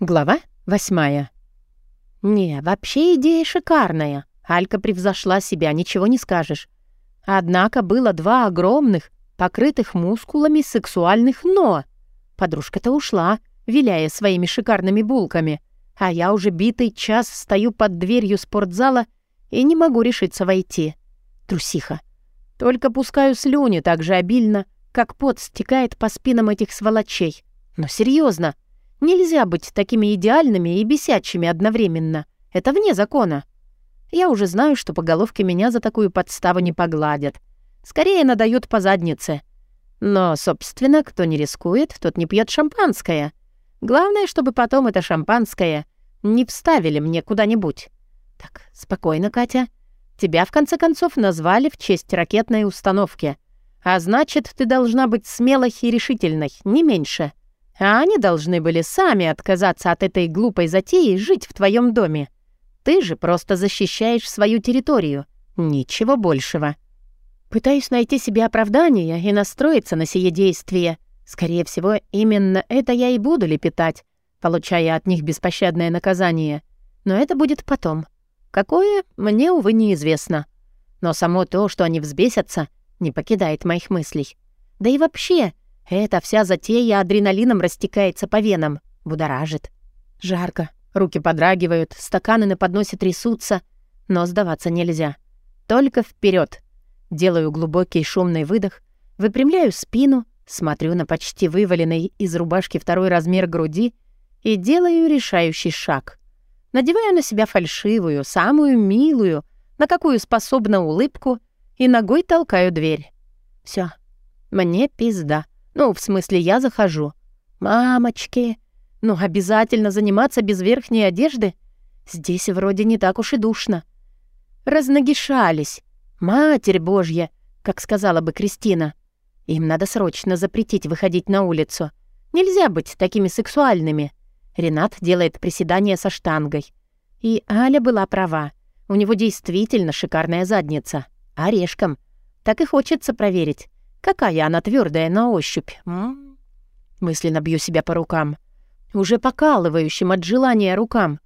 Глава восьмая. Не, вообще идея шикарная. Алька превзошла себя, ничего не скажешь. Однако было два огромных, покрытых мускулами сексуальных «но». Подружка-то ушла, виляя своими шикарными булками, а я уже битый час стою под дверью спортзала и не могу решиться войти. Трусиха. Только пускаю слюни так же обильно, как пот стекает по спинам этих сволочей. Но серьезно, Нельзя быть такими идеальными и бесячими одновременно. Это вне закона. Я уже знаю, что по головке меня за такую подставу не погладят. Скорее надают по заднице. Но, собственно, кто не рискует, тот не пьет шампанское. Главное, чтобы потом это шампанское не вставили мне куда-нибудь. Так, спокойно, Катя. Тебя, в конце концов, назвали в честь ракетной установки. А значит, ты должна быть смелой и решительной, не меньше. А они должны были сами отказаться от этой глупой затеи жить в твоем доме. Ты же просто защищаешь свою территорию. Ничего большего. Пытаюсь найти себе оправдание и настроиться на сие действие. Скорее всего, именно это я и буду лепетать, получая от них беспощадное наказание. Но это будет потом. Какое, мне, увы, неизвестно. Но само то, что они взбесятся, не покидает моих мыслей. Да и вообще, эта вся затея адреналином растекается по венам, будоражит. Жарко, руки подрагивают, стаканы на подносе трясутся, но сдаваться нельзя. Только вперед. Делаю глубокий шумный выдох, выпрямляю спину, смотрю на почти вываленный из рубашки второй размер груди и делаю решающий шаг. Надеваю на себя фальшивую, самую милую, на какую способна улыбку, и ногой толкаю дверь. Все, мне пизда. Ну, в смысле, я захожу. Мамочки, ну обязательно заниматься без верхней одежды? Здесь вроде не так уж и душно. Разногишались. Матерь Божья, как сказала бы Кристина. Им надо срочно запретить выходить на улицу. Нельзя быть такими сексуальными. Ренат делает приседания со штангой. И Аля была права. У него действительно шикарная задница. Орешком. Так и хочется проверить. Какая она твердая на ощупь. М? Мысленно бью себя по рукам. Уже покалывающим от желания рукам.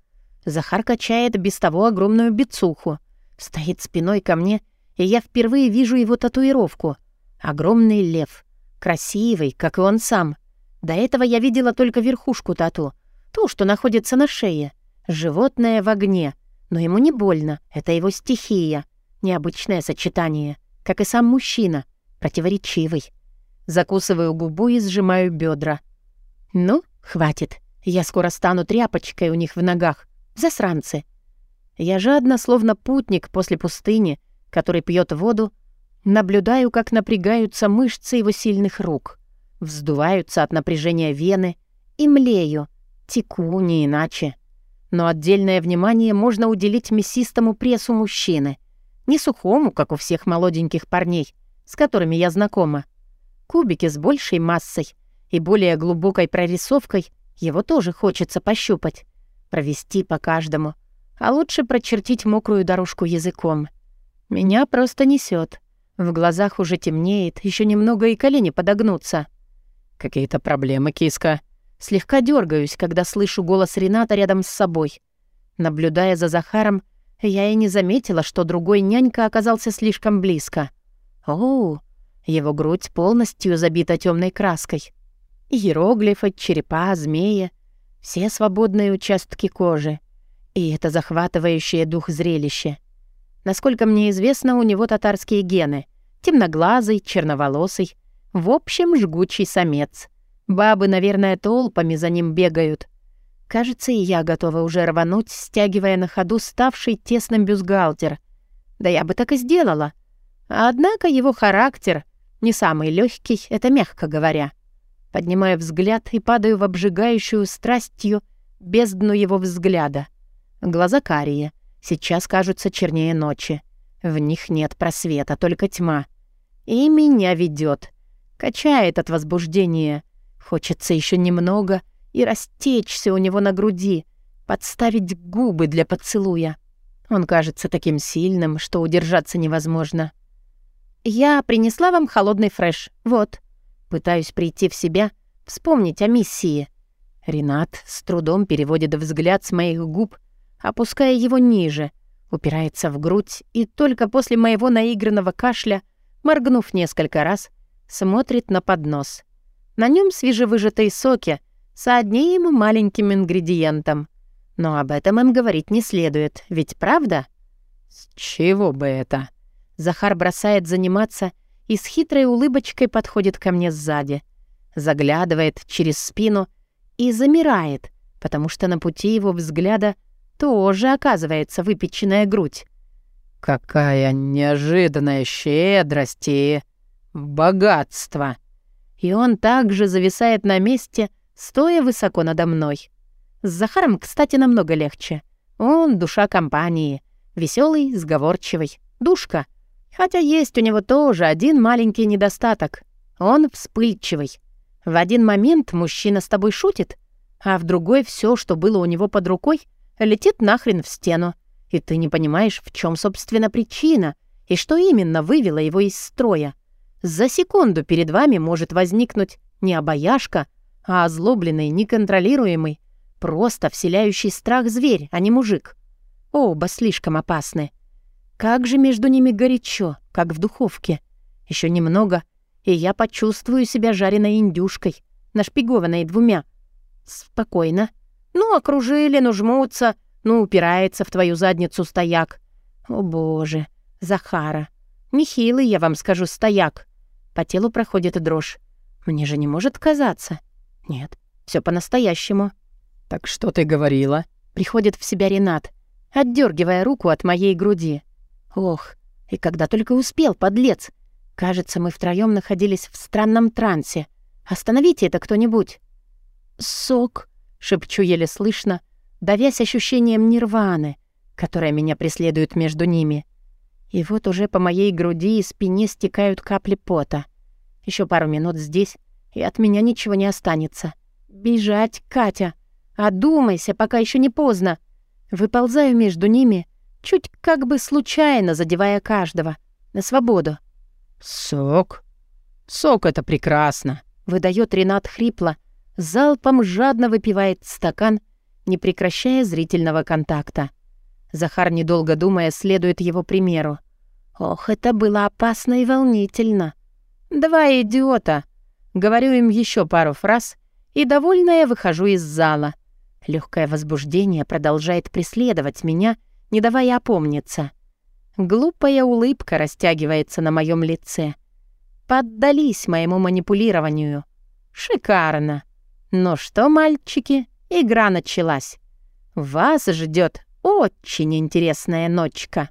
Захар качает без того огромную бицуху. Стоит спиной ко мне, и я впервые вижу его татуировку. Огромный лев. Красивый, как и он сам. До этого я видела только верхушку тату. Ту, что находится на шее. Животное в огне. Но ему не больно. Это его стихия. Необычное сочетание. Как и сам мужчина противоречивый. Закусываю губу и сжимаю бедра. Ну, хватит. Я скоро стану тряпочкой у них в ногах. Засранцы. Я жадно, словно путник после пустыни, который пьет воду, наблюдаю, как напрягаются мышцы его сильных рук, вздуваются от напряжения вены и млею, теку не иначе. Но отдельное внимание можно уделить мясистому прессу мужчины, не сухому, как у всех молоденьких парней, с которыми я знакома. Кубики с большей массой и более глубокой прорисовкой его тоже хочется пощупать, провести по каждому, а лучше прочертить мокрую дорожку языком. Меня просто несет. В глазах уже темнеет, еще немного и колени подогнутся. «Какие-то проблемы, киска?» Слегка дергаюсь, когда слышу голос Рената рядом с собой. Наблюдая за Захаром, я и не заметила, что другой нянька оказался слишком близко — о, его грудь полностью забита темной краской. Иероглифы, черепа, змеи — все свободные участки кожи. И это захватывающее дух зрелище. Насколько мне известно, у него татарские гены. Темноглазый, черноволосый. В общем, жгучий самец. Бабы, наверное, толпами за ним бегают. Кажется, и я готова уже рвануть, стягивая на ходу ставший тесным бюстгальтер. Да я бы так и сделала — Однако его характер не самый легкий, это мягко говоря. Поднимаю взгляд и падаю в обжигающую страстью бездну его взгляда. Глаза карие, сейчас кажутся чернее ночи. В них нет просвета, только тьма. И меня ведет, качает от возбуждения. Хочется еще немного и растечься у него на груди, подставить губы для поцелуя. Он кажется таким сильным, что удержаться невозможно. «Я принесла вам холодный фреш. Вот». Пытаюсь прийти в себя, вспомнить о миссии. Ренат с трудом переводит взгляд с моих губ, опуская его ниже, упирается в грудь и только после моего наигранного кашля, моргнув несколько раз, смотрит на поднос. На нем свежевыжатые соки с одним маленьким ингредиентом. Но об этом им говорить не следует, ведь правда? «С чего бы это?» Захар бросает заниматься и с хитрой улыбочкой подходит ко мне сзади. Заглядывает через спину и замирает, потому что на пути его взгляда тоже оказывается выпеченная грудь. «Какая неожиданная щедрость и богатство!» И он также зависает на месте, стоя высоко надо мной. С Захаром, кстати, намного легче. Он душа компании, веселый, сговорчивый, душка. Хотя есть у него тоже один маленький недостаток. Он вспыльчивый. В один момент мужчина с тобой шутит, а в другой все, что было у него под рукой, летит нахрен в стену. И ты не понимаешь, в чем, собственно, причина и что именно вывело его из строя. За секунду перед вами может возникнуть не обаяшка, а озлобленный, неконтролируемый, просто вселяющий страх зверь, а не мужик. Оба слишком опасны. Как же между ними горячо, как в духовке. Еще немного, и я почувствую себя жареной индюшкой, нашпигованной двумя. Спокойно. Ну, окружили, ну, жмутся, ну, упирается в твою задницу стояк. О, боже, Захара. Нехилый, я вам скажу, стояк. По телу проходит дрожь. Мне же не может казаться. Нет, все по-настоящему. «Так что ты говорила?» Приходит в себя Ренат, отдергивая руку от моей груди. Ох, и когда только успел, подлец. Кажется, мы втроем находились в странном трансе. Остановите это кто-нибудь. «Сок», — шепчу еле слышно, давясь ощущением нирваны, которая меня преследует между ними. И вот уже по моей груди и спине стекают капли пота. Еще пару минут здесь, и от меня ничего не останется. «Бежать, Катя! Одумайся, пока еще не поздно!» Выползаю между ними, чуть как бы случайно задевая каждого. На свободу. «Сок? Сок — это прекрасно!» — выдает Ренат хрипло, залпом жадно выпивает стакан, не прекращая зрительного контакта. Захар, недолго думая, следует его примеру. Ох, это было опасно и волнительно. Два идиота. Говорю им еще пару фраз, и, довольная, выхожу из зала. Легкое возбуждение продолжает преследовать меня, не давая опомниться. Глупая улыбка растягивается на моем лице. Поддались моему манипулированию. Шикарно. Ну что, мальчики, игра началась. Вас ждет очень интересная ночка.